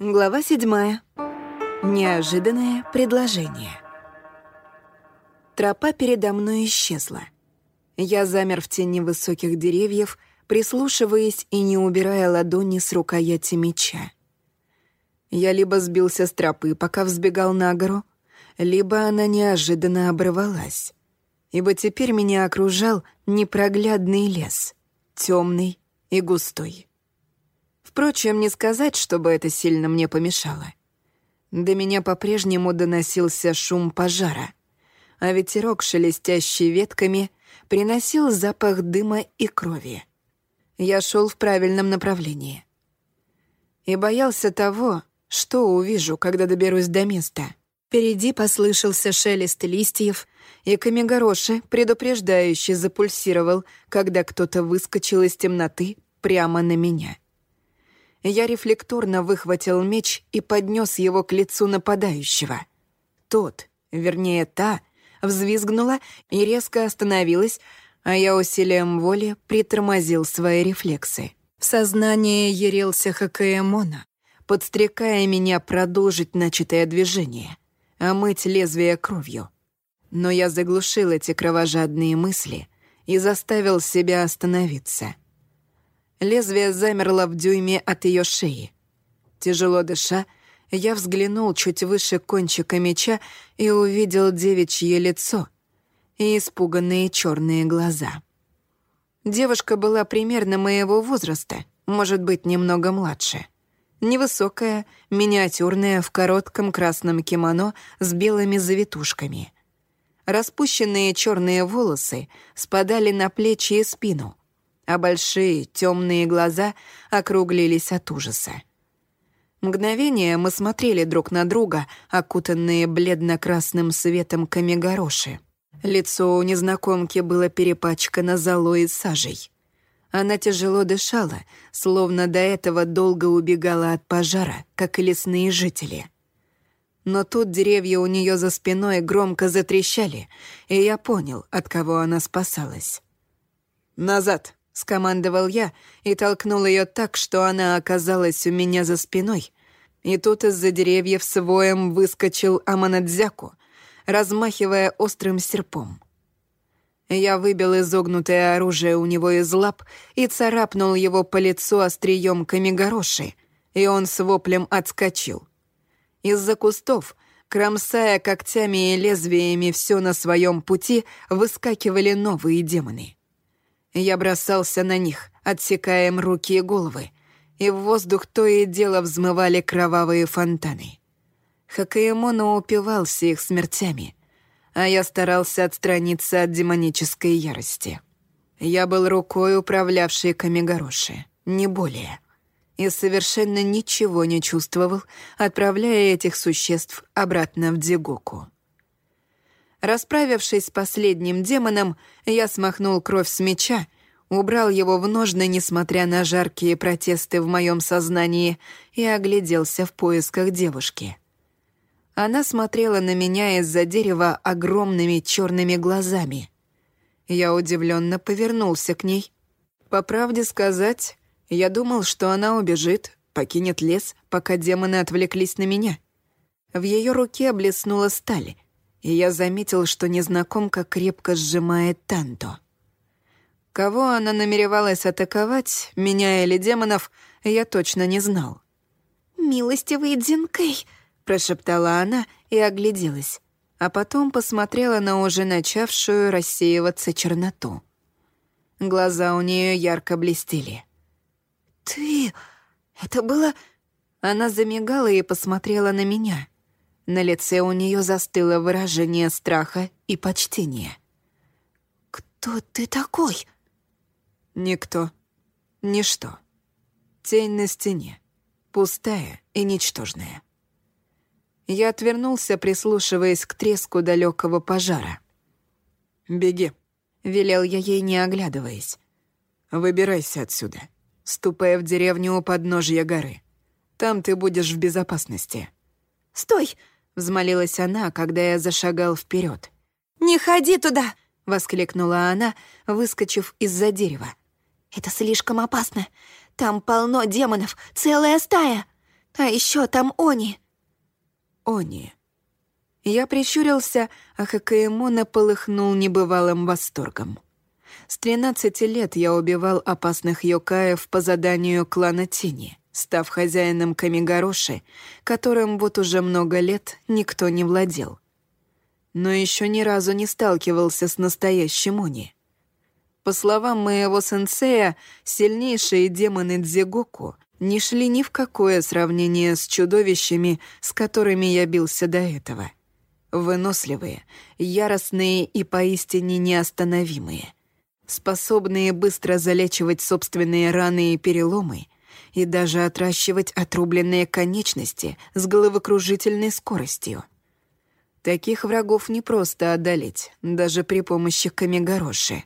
Глава седьмая. Неожиданное предложение. Тропа передо мной исчезла. Я замер в тени высоких деревьев, прислушиваясь и не убирая ладони с рукояти меча. Я либо сбился с тропы, пока взбегал на гору, либо она неожиданно оборвалась, ибо теперь меня окружал непроглядный лес, темный и густой. Впрочем, не сказать, чтобы это сильно мне помешало. До меня по-прежнему доносился шум пожара, а ветерок, шелестящий ветками, приносил запах дыма и крови. Я шел в правильном направлении. И боялся того, что увижу, когда доберусь до места. Впереди послышался шелест листьев, и Камигороши предупреждающе запульсировал, когда кто-то выскочил из темноты прямо на меня я рефлекторно выхватил меч и поднес его к лицу нападающего. Тот, вернее та, взвизгнула и резко остановилась, а я усилием воли притормозил свои рефлексы. В сознание ярился Хакаэмона, подстрекая меня продолжить начатое движение, омыть лезвие кровью. Но я заглушил эти кровожадные мысли и заставил себя остановиться. Лезвие замерло в дюйме от ее шеи. Тяжело дыша, я взглянул чуть выше кончика меча и увидел девичье лицо и испуганные черные глаза. Девушка была примерно моего возраста, может быть, немного младше. Невысокая, миниатюрная, в коротком красном кимоно с белыми завитушками. Распущенные черные волосы спадали на плечи и спину — а большие темные глаза округлились от ужаса. Мгновение мы смотрели друг на друга, окутанные бледно-красным светом камегороши. Лицо у незнакомки было перепачкано золой и сажей. Она тяжело дышала, словно до этого долго убегала от пожара, как и лесные жители. Но тут деревья у нее за спиной громко затрещали, и я понял, от кого она спасалась. «Назад!» — скомандовал я и толкнул ее так, что она оказалась у меня за спиной. И тут из-за деревьев с воем выскочил Аманадзяку, размахивая острым серпом. Я выбил изогнутое оружие у него из лап и царапнул его по лицу острием камигороши, и он с воплем отскочил. Из-за кустов, кромсая когтями и лезвиями все на своем пути, выскакивали новые демоны — я бросался на них, отсекая им руки и головы, и в воздух то и дело взмывали кровавые фонтаны. Хакаемоно упивался их смертями, а я старался отстраниться от демонической ярости. Я был рукой, управлявшей Камигороши, не более, и совершенно ничего не чувствовал, отправляя этих существ обратно в Дигоку. Расправившись с последним демоном, я смахнул кровь с меча, убрал его в ножны, несмотря на жаркие протесты в моем сознании, и огляделся в поисках девушки. Она смотрела на меня из-за дерева огромными черными глазами. Я удивленно повернулся к ней. По правде сказать, я думал, что она убежит, покинет лес, пока демоны отвлеклись на меня. В ее руке блеснула сталь — и я заметил, что незнакомка крепко сжимает Танто. Кого она намеревалась атаковать, меня или демонов, я точно не знал. «Милостивый Дзинкэй», — прошептала она и огляделась, а потом посмотрела на уже начавшую рассеиваться черноту. Глаза у нее ярко блестели. «Ты... это было...» Она замигала и посмотрела на меня. На лице у нее застыло выражение страха и почтения. «Кто ты такой?» «Никто. Ничто. Тень на стене. Пустая и ничтожная». Я отвернулся, прислушиваясь к треску далекого пожара. «Беги», — велел я ей, не оглядываясь. «Выбирайся отсюда, ступая в деревню у подножья горы. Там ты будешь в безопасности». «Стой!» — взмолилась она, когда я зашагал вперед. «Не ходи туда!» — воскликнула она, выскочив из-за дерева. «Это слишком опасно. Там полно демонов, целая стая. А еще там Они. Они. Я прищурился, а Хакаэмона полыхнул небывалым восторгом. С 13 лет я убивал опасных йокаев по заданию клана Тени, став хозяином Камигороши, которым вот уже много лет никто не владел. Но еще ни разу не сталкивался с настоящим Они. По словам моего сенсея, сильнейшие демоны Дзигоку не шли ни в какое сравнение с чудовищами, с которыми я бился до этого. Выносливые, яростные и поистине неостановимые. Способные быстро залечивать собственные раны и переломы и даже отращивать отрубленные конечности с головокружительной скоростью. Таких врагов не просто одолеть, даже при помощи Камигороши.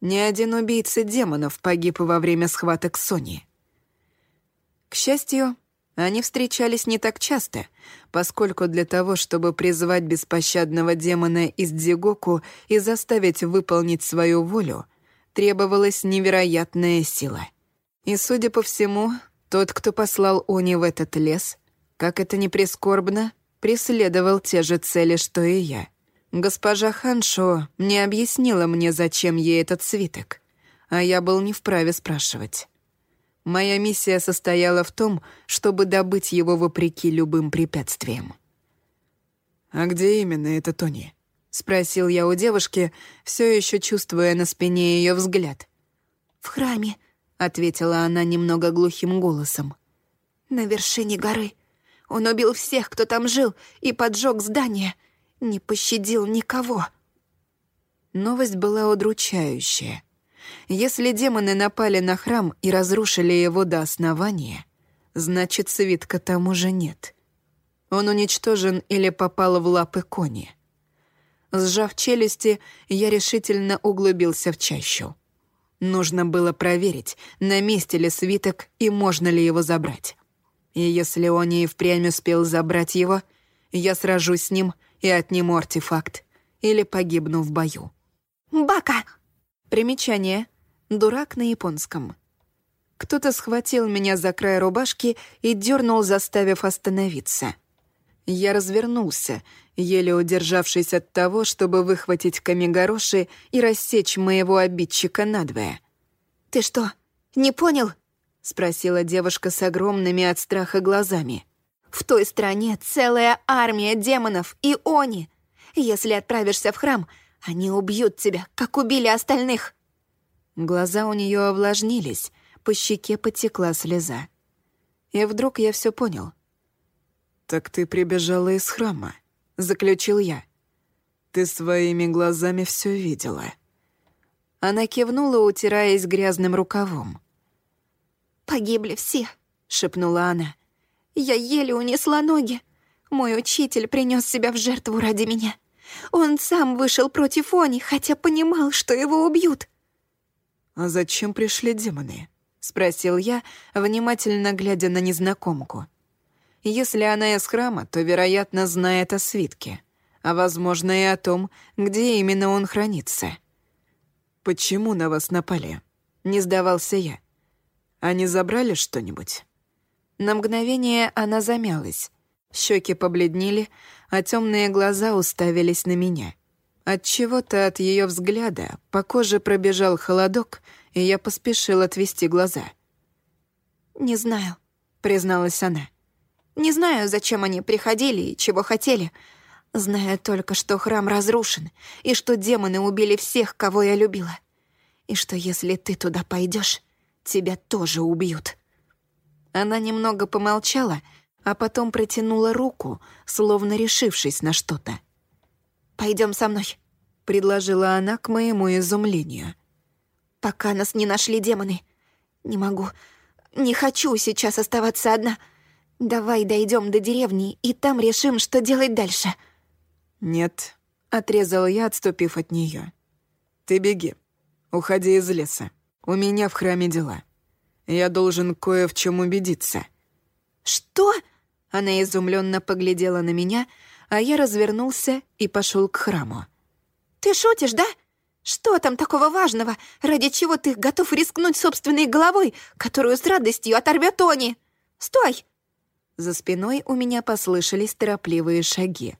Ни один убийца демонов погиб во время схваток Сони. К счастью, они встречались не так часто, поскольку для того, чтобы призвать беспощадного демона из Дзигоку и заставить выполнить свою волю, требовалась невероятная сила. И, судя по всему, тот, кто послал Они в этот лес, как это ни прискорбно, преследовал те же цели, что и я. Госпожа Ханшо не объяснила мне, зачем ей этот свиток, а я был не вправе спрашивать. Моя миссия состояла в том, чтобы добыть его вопреки любым препятствиям. «А где именно это Тони?» — спросил я у девушки, все еще чувствуя на спине ее взгляд. «В храме», — ответила она немного глухим голосом. «На вершине горы. Он убил всех, кто там жил, и поджег здание. Не пощадил никого». Новость была удручающая. Если демоны напали на храм и разрушили его до основания, значит, свитка там уже нет. Он уничтожен или попал в лапы кони. Сжав челюсти, я решительно углубился в чащу. Нужно было проверить, на месте ли свиток и можно ли его забрать. И если он и впрямь успел забрать его, я сражусь с ним и отниму артефакт или погибну в бою. «Бака!» Примечание. Дурак на японском. Кто-то схватил меня за край рубашки и дернул, заставив остановиться. Я развернулся, еле удержавшись от того, чтобы выхватить камигороши и рассечь моего обидчика надвое. «Ты что, не понял?» — спросила девушка с огромными от страха глазами. «В той стране целая армия демонов и они. Если отправишься в храм, они убьют тебя, как убили остальных!» Глаза у нее овлажнились, по щеке потекла слеза. И вдруг я все понял. «Так ты прибежала из храма», — заключил я. «Ты своими глазами все видела». Она кивнула, утираясь грязным рукавом. «Погибли все», — шепнула она. «Я еле унесла ноги. Мой учитель принес себя в жертву ради меня. Он сам вышел против Они, хотя понимал, что его убьют». «А зачем пришли демоны?» — спросил я, внимательно глядя на незнакомку. «Если она из храма, то, вероятно, знает о свитке, а, возможно, и о том, где именно он хранится». «Почему на вас напали?» — не сдавался я. «Они забрали что-нибудь?» На мгновение она замялась. Щеки побледнели, а темные глаза уставились на меня. От чего-то от ее взгляда по коже пробежал холодок, и я поспешил отвести глаза. «Не знаю», — призналась она. «Не знаю, зачем они приходили и чего хотели. Знаю только, что храм разрушен, и что демоны убили всех, кого я любила. И что если ты туда пойдешь, тебя тоже убьют». Она немного помолчала, а потом протянула руку, словно решившись на что-то. Пойдем со мной», — предложила она к моему изумлению. «Пока нас не нашли демоны. Не могу, не хочу сейчас оставаться одна. Давай дойдем до деревни, и там решим, что делать дальше». «Нет», — отрезал я, отступив от нее. «Ты беги. Уходи из леса. У меня в храме дела. Я должен кое в чем убедиться». «Что?» Она изумленно поглядела на меня, а я развернулся и пошел к храму. «Ты шутишь, да? Что там такого важного, ради чего ты готов рискнуть собственной головой, которую с радостью оторвет Тони? Стой!» За спиной у меня послышались торопливые шаги.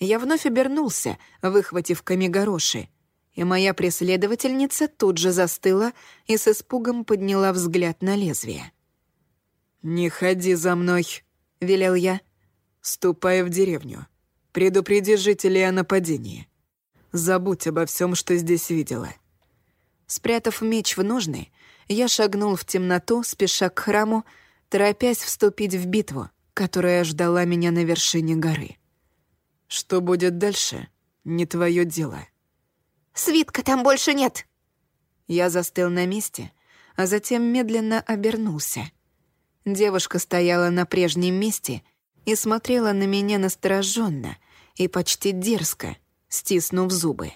Я вновь обернулся, выхватив камигороши, и моя преследовательница тут же застыла и с испугом подняла взгляд на лезвие. «Не ходи за мной», — велел я. «Ступай в деревню. Предупреди жителей о нападении. Забудь обо всем, что здесь видела». Спрятав меч в ножны, я шагнул в темноту, спеша к храму, торопясь вступить в битву, которая ждала меня на вершине горы. Что будет дальше, не твое дело. «Свитка там больше нет!» Я застыл на месте, а затем медленно обернулся. Девушка стояла на прежнем месте и смотрела на меня настороженно и почти дерзко, стиснув зубы.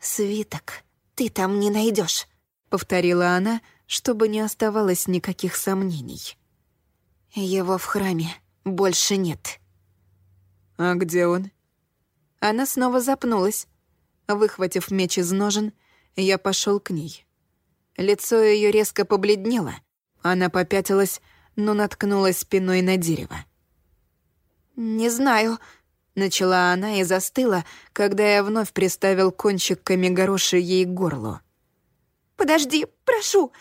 «Свиток ты там не найдешь, повторила она, чтобы не оставалось никаких сомнений. «Его в храме больше нет». «А где он?» Она снова запнулась. Выхватив меч из ножен, я пошел к ней. Лицо ее резко побледнело. Она попятилась, но наткнулась спиной на дерево. «Не знаю», — начала она и застыла, когда я вновь приставил кончик камегороши ей к горлу. «Подожди, прошу,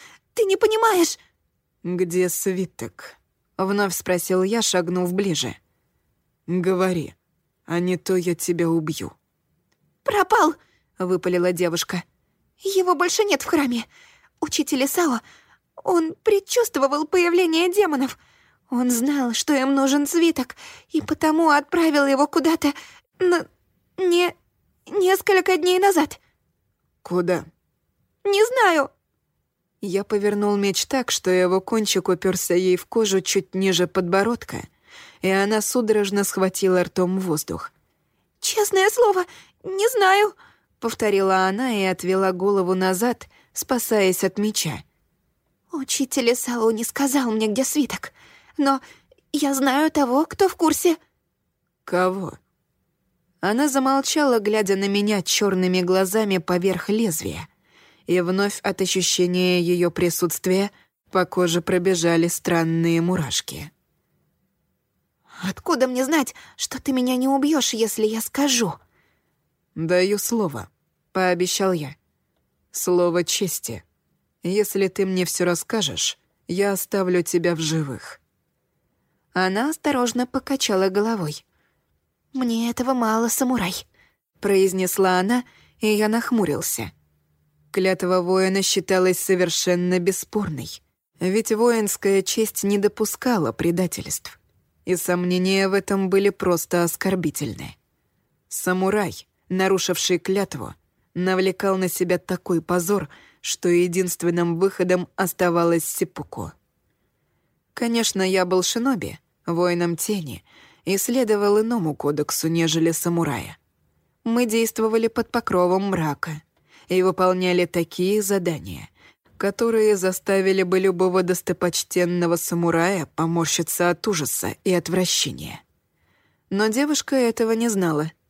ты не понимаешь...» «Где свиток?» — вновь спросил я, шагнув ближе. «Говори, а не то я тебя убью». «Пропал!» — выпалила девушка. «Его больше нет в храме. Учитель Исао, он предчувствовал появление демонов. Он знал, что им нужен свиток, и потому отправил его куда-то... На... не... несколько дней назад». «Куда?» «Не знаю». Я повернул меч так, что его кончик уперся ей в кожу чуть ниже подбородка, и она судорожно схватила ртом воздух. «Честное слово, не знаю», — повторила она и отвела голову назад, спасаясь от меча. «Учитель Исао не сказал мне, где свиток, но я знаю того, кто в курсе». «Кого?» Она замолчала, глядя на меня черными глазами поверх лезвия, и вновь от ощущения ее присутствия по коже пробежали странные мурашки. «Откуда мне знать, что ты меня не убьешь, если я скажу?» «Даю слово», — пообещал я. «Слово чести. Если ты мне все расскажешь, я оставлю тебя в живых». Она осторожно покачала головой. «Мне этого мало, самурай», — произнесла она, и я нахмурился. Клятва воина считалась совершенно бесспорной, ведь воинская честь не допускала предательств, и сомнения в этом были просто оскорбительны. Самурай, нарушивший клятву, навлекал на себя такой позор, что единственным выходом оставалось сипуку. Конечно, я был шиноби, воином тени, и следовал иному кодексу, нежели самурая. Мы действовали под покровом мрака и выполняли такие задания, которые заставили бы любого достопочтенного самурая поморщиться от ужаса и отвращения. Но девушка этого не знала —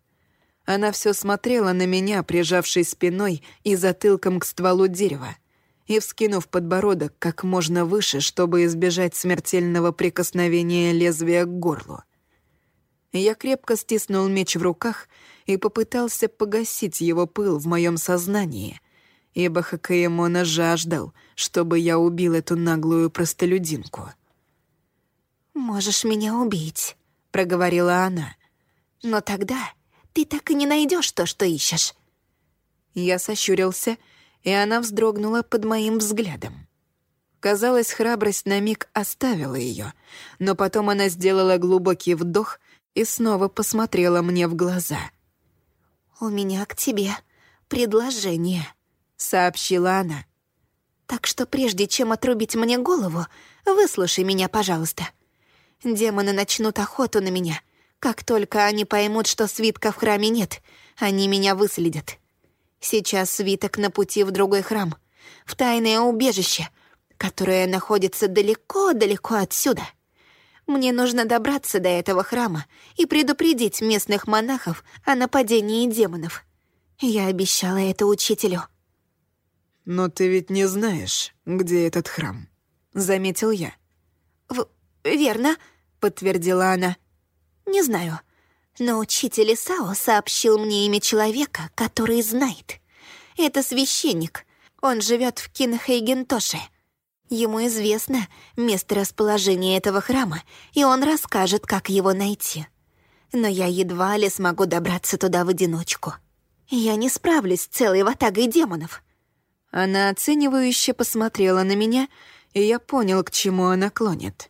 она все смотрела на меня, прижавшей спиной и затылком к стволу дерева, и вскинув подбородок как можно выше, чтобы избежать смертельного прикосновения лезвия к горлу. Я крепко стиснул меч в руках и попытался погасить его пыл в моем сознании, ибо Хакаемона жаждал, чтобы я убил эту наглую простолюдинку. «Можешь меня убить», — проговорила она. «Но тогда ты так и не найдешь то, что ищешь». Я сощурился, и она вздрогнула под моим взглядом. Казалось, храбрость на миг оставила ее, но потом она сделала глубокий вдох и снова посмотрела мне в глаза. «У меня к тебе предложение», — сообщила она. «Так что прежде чем отрубить мне голову, выслушай меня, пожалуйста. Демоны начнут охоту на меня, как только они поймут, что свитка в храме нет, они меня выследят. Сейчас свиток на пути в другой храм, в тайное убежище, которое находится далеко-далеко отсюда. Мне нужно добраться до этого храма и предупредить местных монахов о нападении демонов. Я обещала это учителю. «Но ты ведь не знаешь, где этот храм», — заметил я. В... «Верно», подтвердила она. «Не знаю, но учитель Исао сообщил мне имя человека, который знает. Это священник. Он живет в Кинхейгентоше. Ему известно место расположения этого храма, и он расскажет, как его найти. Но я едва ли смогу добраться туда в одиночку. Я не справлюсь с целой ватагой демонов». Она оценивающе посмотрела на меня, и я понял, к чему она клонит.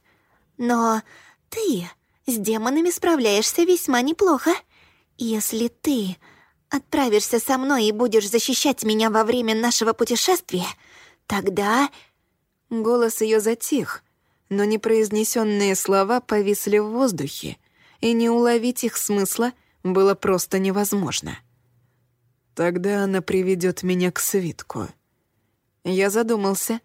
«Но ты с демонами справляешься весьма неплохо. Если ты отправишься со мной и будешь защищать меня во время нашего путешествия, тогда...» Голос ее затих, но непроизнесенные слова повисли в воздухе, и не уловить их смысла было просто невозможно. «Тогда она приведет меня к свитку». Я задумался.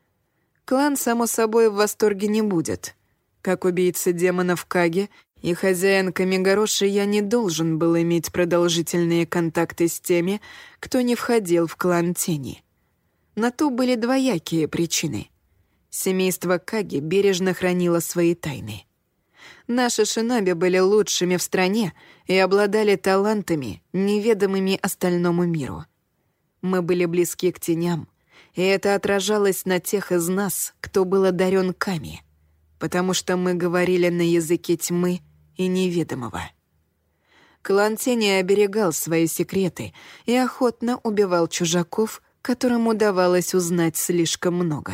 Клан, само собой, в восторге не будет. Как убийца демонов Каги и хозяин Камигороши я не должен был иметь продолжительные контакты с теми, кто не входил в клан Тени. На то были двоякие причины. Семейство Каги бережно хранило свои тайны. Наши шиноби были лучшими в стране и обладали талантами, неведомыми остальному миру. Мы были близки к теням, и это отражалось на тех из нас, кто был одарен Ками, потому что мы говорили на языке тьмы и неведомого. Клан Тени оберегал свои секреты и охотно убивал чужаков, которым удавалось узнать слишком много.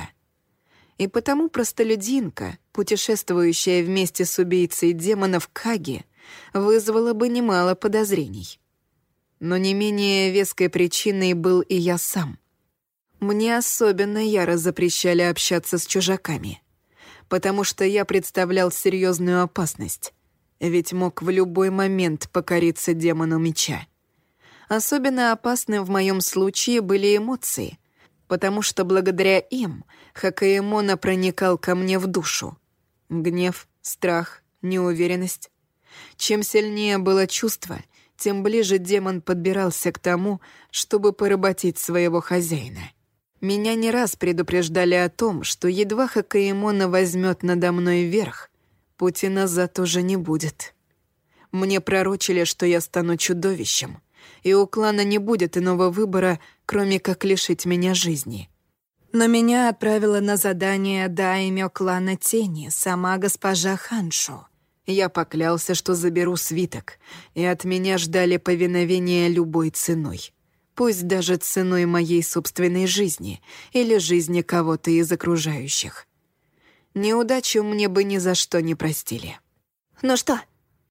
И потому простолюдинка, путешествующая вместе с убийцей демонов Каги, вызвала бы немало подозрений. Но не менее веской причиной был и я сам. Мне особенно яро запрещали общаться с чужаками, потому что я представлял серьезную опасность ведь мог в любой момент покориться демону меча. Особенно опасны в моем случае были эмоции, потому что благодаря им Хакаэмона проникал ко мне в душу. Гнев, страх, неуверенность. Чем сильнее было чувство, тем ближе демон подбирался к тому, чтобы поработить своего хозяина. Меня не раз предупреждали о том, что едва Хакаэмона возьмет надо мной верх, Пути назад уже не будет. Мне пророчили, что я стану чудовищем, и у клана не будет иного выбора, кроме как лишить меня жизни. Но меня отправила на задание даймё клана Тени сама госпожа Ханшу. Я поклялся, что заберу свиток, и от меня ждали повиновения любой ценой. Пусть даже ценой моей собственной жизни или жизни кого-то из окружающих. Неудачу мне бы ни за что не простили. «Ну что,